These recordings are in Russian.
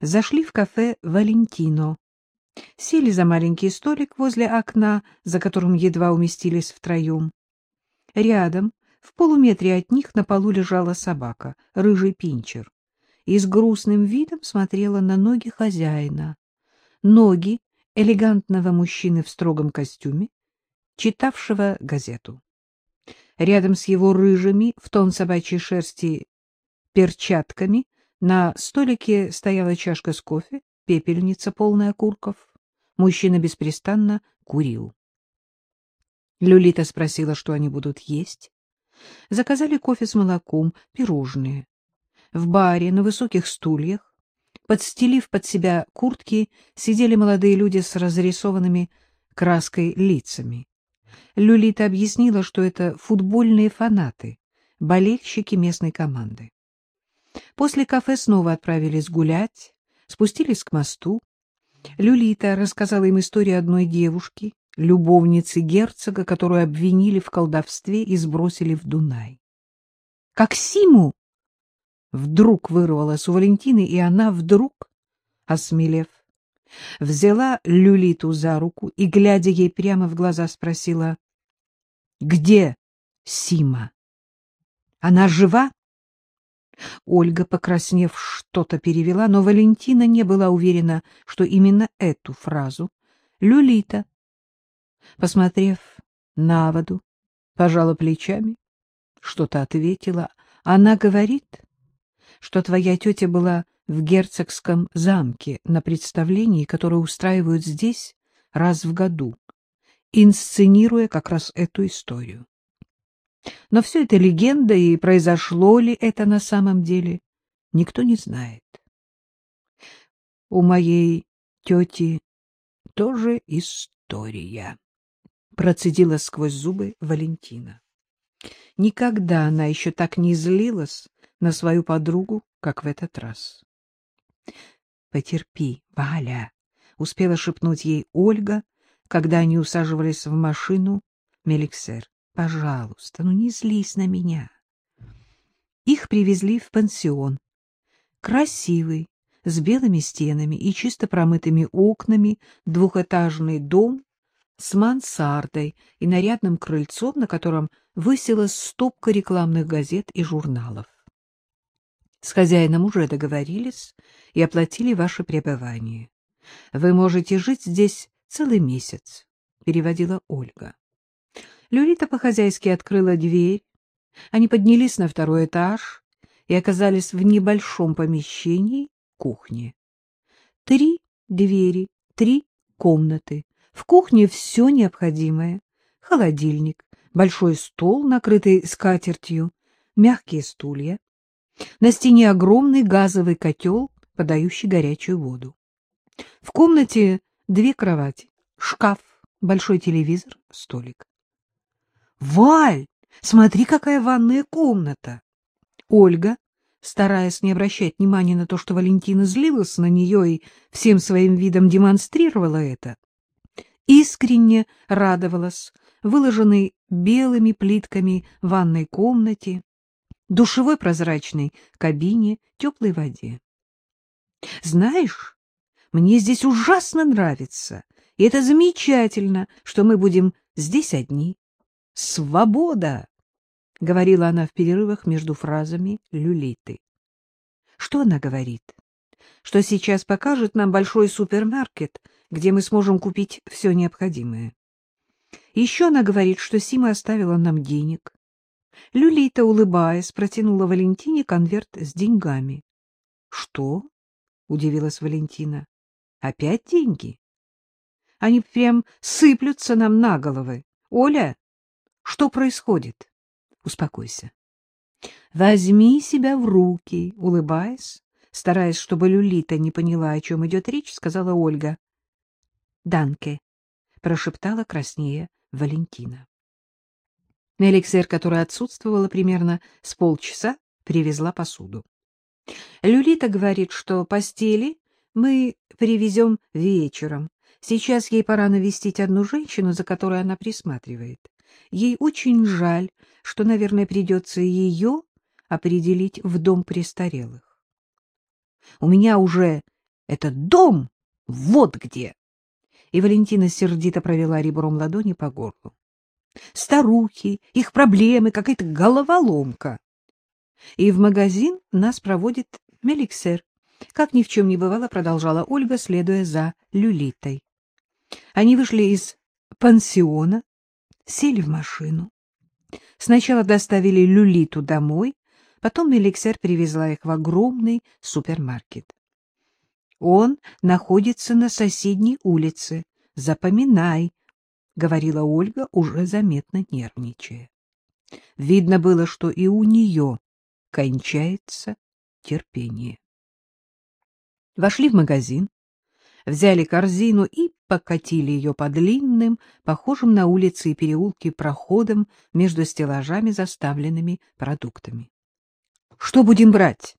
зашли в кафе «Валентино». Сели за маленький столик возле окна, за которым едва уместились втроем. Рядом, в полуметре от них, на полу лежала собака, рыжий пинчер, и с грустным видом смотрела на ноги хозяина. Ноги элегантного мужчины в строгом костюме, читавшего газету. Рядом с его рыжими, в тон собачьей шерсти, перчатками на столике стояла чашка с кофе, пепельница, полная окурков. Мужчина беспрестанно курил. Люлита спросила, что они будут есть. Заказали кофе с молоком, пирожные. В баре на высоких стульях, подстелив под себя куртки, сидели молодые люди с разрисованными краской лицами. Люлита объяснила, что это футбольные фанаты, болельщики местной команды. После кафе снова отправились гулять, спустились к мосту. Люлита рассказала им историю одной девушки, любовницы герцога, которую обвинили в колдовстве и сбросили в Дунай. — Как Симу! Вдруг вырвалась у Валентины, и она вдруг, осмелев, взяла Люлиту за руку и, глядя ей прямо в глаза, спросила, — Где Сима? Она жива? Ольга, покраснев, что-то перевела, но Валентина не была уверена, что именно эту фразу Люлита, посмотрев на воду, пожала плечами, что-то ответила. Она говорит, что твоя тетя была в герцогском замке на представлении, которое устраивают здесь раз в году, инсценируя как раз эту историю. Но все это легенда, и произошло ли это на самом деле, никто не знает. У моей тети тоже история, процедила сквозь зубы Валентина. Никогда она еще так не злилась на свою подругу, как в этот раз. — Потерпи, Валя, — успела шепнуть ей Ольга, когда они усаживались в машину Меликсер. Пожалуйста, ну не злись на меня. Их привезли в пансион. Красивый, с белыми стенами и чисто промытыми окнами, двухэтажный дом с мансардой и нарядным крыльцом, на котором высилась стопка рекламных газет и журналов. С хозяином уже договорились и оплатили ваше пребывание. Вы можете жить здесь целый месяц, — переводила Ольга. Люлита по-хозяйски открыла дверь. Они поднялись на второй этаж и оказались в небольшом помещении кухни. Три двери, три комнаты. В кухне все необходимое. Холодильник, большой стол, накрытый скатертью, мягкие стулья. На стене огромный газовый котел, подающий горячую воду. В комнате две кровати, шкаф, большой телевизор, столик. Валь, смотри, какая ванная комната! Ольга, стараясь не обращать внимания на то, что Валентина злилась на нее и всем своим видом демонстрировала это, искренне радовалась выложенной белыми плитками ванной комнате, душевой прозрачной кабине, теплой воде. Знаешь, мне здесь ужасно нравится, и это замечательно, что мы будем здесь одни. «Свобода!» — говорила она в перерывах между фразами люлиты. Что она говорит? Что сейчас покажет нам большой супермаркет, где мы сможем купить все необходимое. Еще она говорит, что Сима оставила нам денег. Люлита, улыбаясь, протянула Валентине конверт с деньгами. — Что? — удивилась Валентина. — Опять деньги? Они прям сыплются нам на головы. Оля, что происходит? Успокойся. Возьми себя в руки, улыбаясь, стараясь, чтобы Люлита не поняла, о чем идет речь, сказала Ольга. Данке, прошептала краснее Валентина. Эликсир, которая отсутствовала примерно с полчаса, привезла посуду. Люлита говорит, что постели мы привезем вечером. Сейчас ей пора навестить одну женщину, за которой она присматривает. Ей очень жаль, что, наверное, придется ее определить в дом престарелых. У меня уже Это дом! Вот где! И Валентина сердито провела ребром ладони по горлу. Старухи, их проблемы, какая-то головоломка. И в магазин нас проводит Меликсер. Как ни в чем не бывало, продолжала Ольга, следуя за Люлитой. Они вышли из пансиона, сели в машину. Сначала доставили Люлиту домой, потом Меликсер привезла их в огромный супермаркет. Он находится на соседней улице. Запоминай, — говорила Ольга, уже заметно нервничая. Видно было, что и у нее кончается терпение. Вошли в магазин, взяли корзину и покатили ее по длинным, похожим на улицы и переулки проходам между стеллажами, заставленными продуктами. — Что будем брать?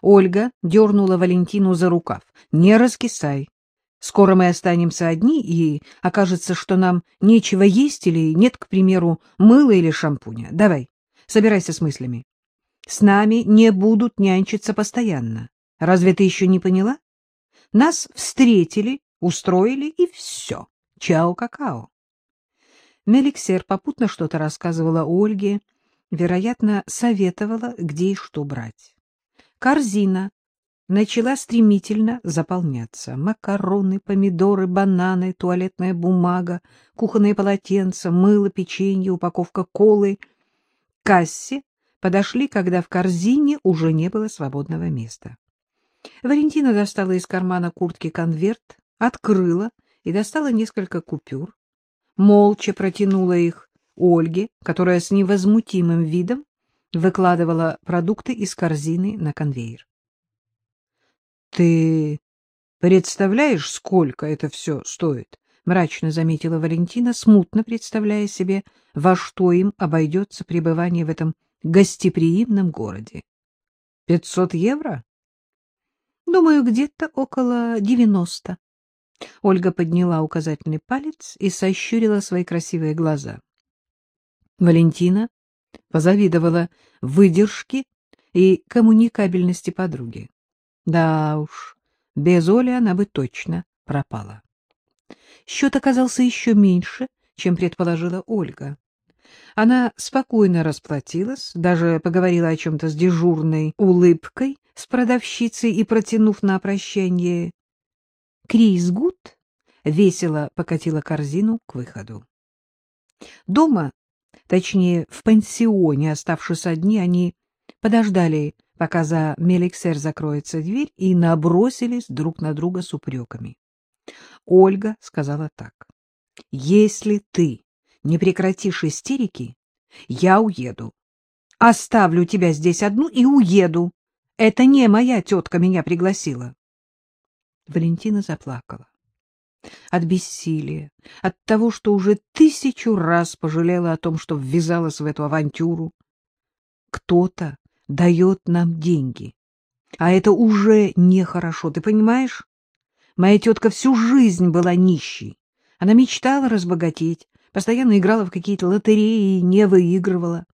Ольга дернула Валентину за рукав. — Не раскисай. Скоро мы останемся одни, и окажется, что нам нечего есть или нет, к примеру, мыла или шампуня. Давай, собирайся с мыслями. С нами не будут нянчиться постоянно. Разве ты еще не поняла? Нас встретили, устроили, и все. Чао-какао. Меликсер попутно что-то рассказывала Ольге, вероятно, советовала, где и что брать. Корзина начала стремительно заполняться. Макароны, помидоры, бананы, туалетная бумага, кухонные полотенца, мыло, печенье, упаковка колы. К кассе подошли, когда в корзине уже не было свободного места. Валентина достала из кармана куртки конверт, открыла и достала несколько купюр. Молча протянула их Ольге, которая с невозмутимым видом выкладывала продукты из корзины на конвейер. — Ты представляешь, сколько это все стоит? — мрачно заметила Валентина, смутно представляя себе, во что им обойдется пребывание в этом гостеприимном городе. — Пятьсот евро? — Думаю, где-то около девяносто. Ольга подняла указательный палец и сощурила свои красивые глаза. Валентина позавидовала выдержке и коммуникабельности подруги. Да уж, без Оли она бы точно пропала. Счет оказался еще меньше, чем предположила Ольга. Она спокойно расплатилась, даже поговорила о чем-то с дежурной улыбкой с продавщицей и, протянув на прощание «Крис Гуд», весело покатила корзину к выходу. Дома Точнее, в пансионе, оставшись одни, они подождали, пока за Меликсер закроется дверь, и набросились друг на друга с упреками. Ольга сказала так. — Если ты не прекратишь истерики, я уеду. Оставлю тебя здесь одну и уеду. Это не моя тетка меня пригласила. Валентина заплакала от бессилия, от того, что уже тысячу раз пожалела о том, что ввязалась в эту авантюру. Кто-то дает нам деньги, а это уже нехорошо, ты понимаешь? Моя тетка всю жизнь была нищей. Она мечтала разбогатеть, постоянно играла в какие-то лотереи и не выигрывала.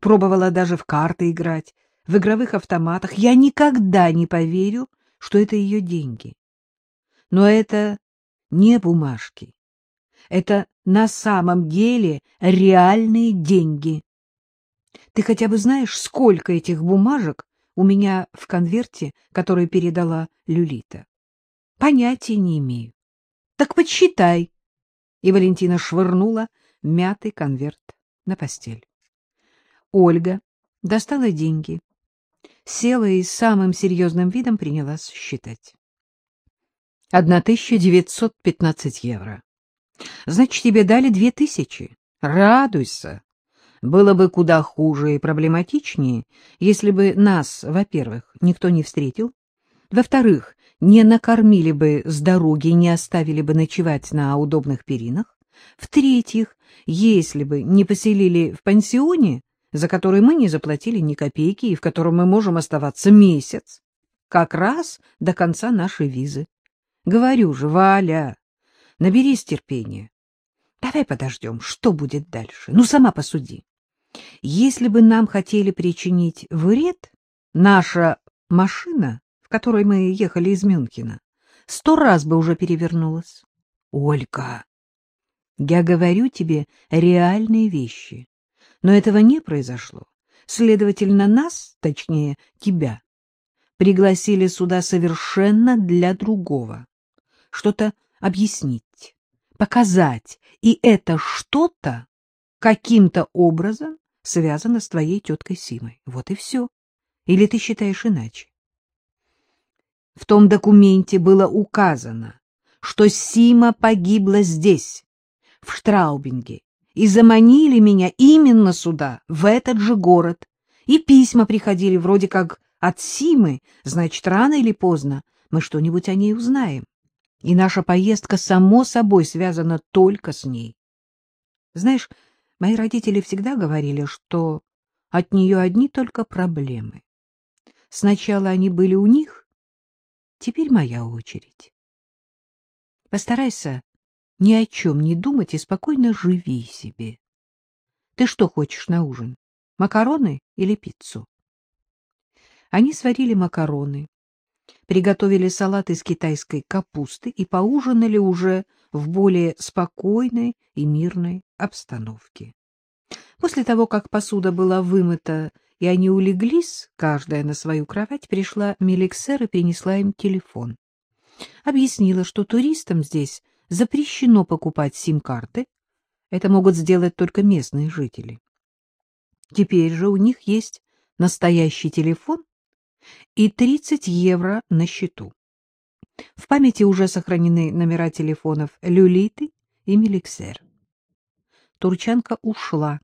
Пробовала даже в карты играть, в игровых автоматах. Я никогда не поверю, что это ее деньги. Но это не бумажки. Это на самом деле реальные деньги. Ты хотя бы знаешь, сколько этих бумажек у меня в конверте, который передала Люлита? Понятия не имею. Так подсчитай. И Валентина швырнула мятый конверт на постель. Ольга достала деньги, села и самым серьезным видом принялась считать. 1915 евро. Значит, тебе дали две тысячи. Радуйся. Было бы куда хуже и проблематичнее, если бы нас, во-первых, никто не встретил, во-вторых, не накормили бы с дороги не оставили бы ночевать на удобных перинах, в-третьих, если бы не поселили в пансионе, за который мы не заплатили ни копейки и в котором мы можем оставаться месяц, как раз до конца нашей визы. Говорю же, Валя, наберись терпения. Давай подождем, что будет дальше. Ну, сама посуди. Если бы нам хотели причинить вред, наша машина, в которой мы ехали из Мюнхена, сто раз бы уже перевернулась. Ольга, я говорю тебе реальные вещи, но этого не произошло. Следовательно, нас, точнее, тебя, пригласили сюда совершенно для другого. Что-то объяснить, показать, и это что-то каким-то образом связано с твоей теткой Симой. Вот и все. Или ты считаешь иначе? В том документе было указано, что Сима погибла здесь, в Штраубинге, и заманили меня именно сюда, в этот же город. И письма приходили вроде как от Симы, значит, рано или поздно мы что-нибудь о ней узнаем. И наша поездка, само собой, связана только с ней. Знаешь, мои родители всегда говорили, что от нее одни только проблемы. Сначала они были у них, теперь моя очередь. Постарайся ни о чем не думать и спокойно живи себе. Ты что хочешь на ужин? Макароны или пиццу? Они сварили макароны, приготовили салат из китайской капусты и поужинали уже в более спокойной и мирной обстановке. После того, как посуда была вымыта и они улеглись, каждая на свою кровать, пришла Меликсер и принесла им телефон. Объяснила, что туристам здесь запрещено покупать сим-карты, это могут сделать только местные жители. Теперь же у них есть настоящий телефон и 30 евро на счету. В памяти уже сохранены номера телефонов Люлиты и Меликсер. Турчанка ушла,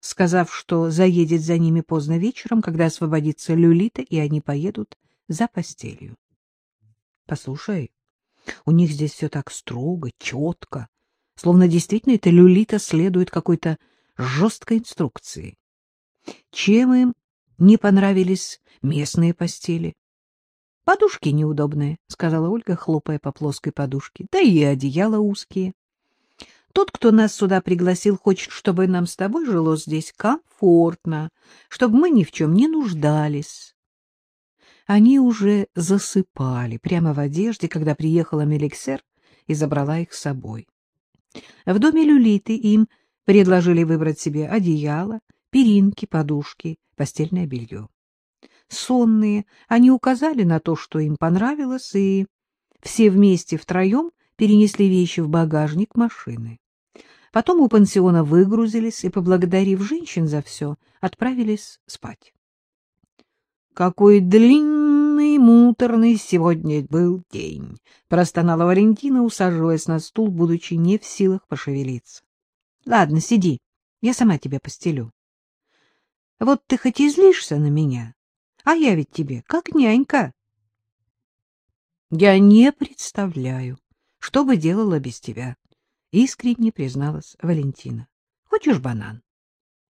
сказав, что заедет за ними поздно вечером, когда освободится Люлита, и они поедут за постелью. — Послушай, у них здесь все так строго, четко, словно действительно эта Люлита следует какой-то жесткой инструкции. Чем им не понравились местные постели? — Подушки неудобные, — сказала Ольга, хлопая по плоской подушке, — да и одеяла узкие. Тот, кто нас сюда пригласил, хочет, чтобы нам с тобой жило здесь комфортно, чтобы мы ни в чем не нуждались. Они уже засыпали прямо в одежде, когда приехала Меликсер и забрала их с собой. В доме Люлиты им предложили выбрать себе одеяло, перинки, подушки, постельное белье. Сонные, они указали на то, что им понравилось, и все вместе втроем перенесли вещи в багажник машины. Потом у пансиона выгрузились и, поблагодарив женщин за все, отправились спать. «Какой длинный, муторный сегодня был день!» — простонала Валентина, усаживаясь на стул, будучи не в силах пошевелиться. «Ладно, сиди, я сама тебя постелю. Вот ты хоть и злишься на меня, а я ведь тебе как нянька». «Я не представляю, что бы делала без тебя», — искренне призналась Валентина. — Хочешь банан?